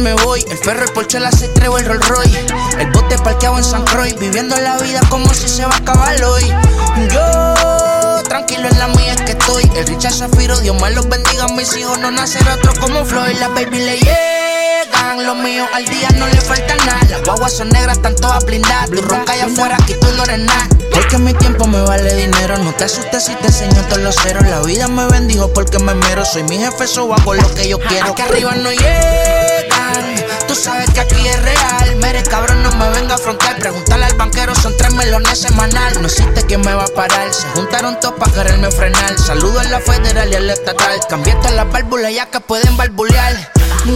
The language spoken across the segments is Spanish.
me voy, el ferro, el Porsche, la C3 o el Rolls Royce. El bote parqueado en San Croix, viviendo la vida como si se va a acabar hoy que El Richard Zafiro, Dios me los bendiga. Mis hijos no nacerá otro como Floyd. La baby le llegan, los míos al día no le falta nada. Las guaguas son negras, están todas blindadas Tu ronca allá afuera, aquí tú no eres nada. Porque mi tiempo me vale dinero. No te asustes si te enseño todos los ceros. La vida me bendijo porque me mero. Soy mi jefe, so hago lo que yo quiero. Aquí arriba no llegan. Tú sabes que aquí es real. Mere cabrón, no me venga a afrontar semanal. No existe quien me va a parar. Se juntaron todos para quererme frenar. Saludo a la federal y a la estatal. Todas las válvulas ya que pueden barbulear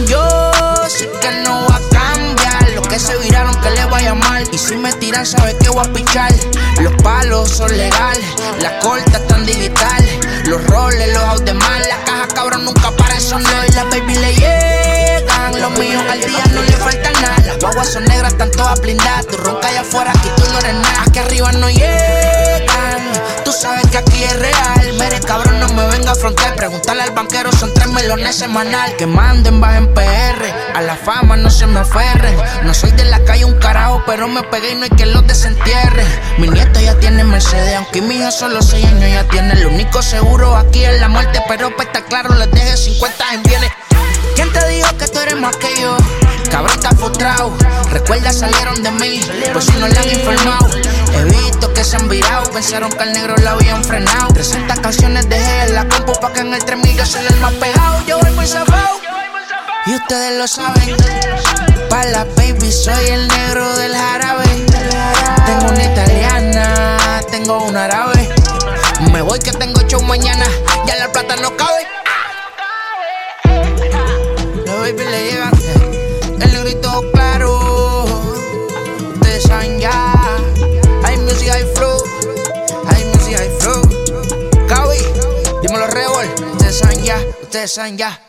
Yo sí que no voy a cambiar. Los que se viraron que le vaya mal. Y si me tiran sabes que voy a pichar. Los palos son legales Las cortas están digitales Los roles, los de mal. La caja cabrón nunca para no Y la baby le llegan Los míos al día guaguas son negras, están todas blindadas. Tu ronca allá afuera, aquí tú no eres nada. Aquí arriba no llegan. Tú sabes que aquí es real. Mere cabrón, no me venga a afrontar Pregúntale al banquero, son tres melones semanal. Que manden, bajen PR A la fama no se me aferren No soy de la calle un carajo Pero me pegué y no hay que los desentierre. Mi nieto ya tiene Mercedes Aunque mi hija solo 6 años ya tiene. Lo único seguro aquí es la muerte Pero para estar claro les deje 50 en bienes. ¿Quién te dijo que tú eres más que yo? Cabrón, está frustrado. Recuerda, salieron de mí, por si no le han informado. He visto que se han virado, pensaron que al negro lo habían frenado. 300 canciones dejé en la compu pa' que en el 3000 yo soy el más pegado. Yo voy muy zafado. Y ustedes lo saben. Pa' la baby soy el negro del jarabe. Tengo una italiana, tengo una árabe. Me voy que tengo show mañana, ya la plata no cabe. Los baby le llegan, ustedes saben ya.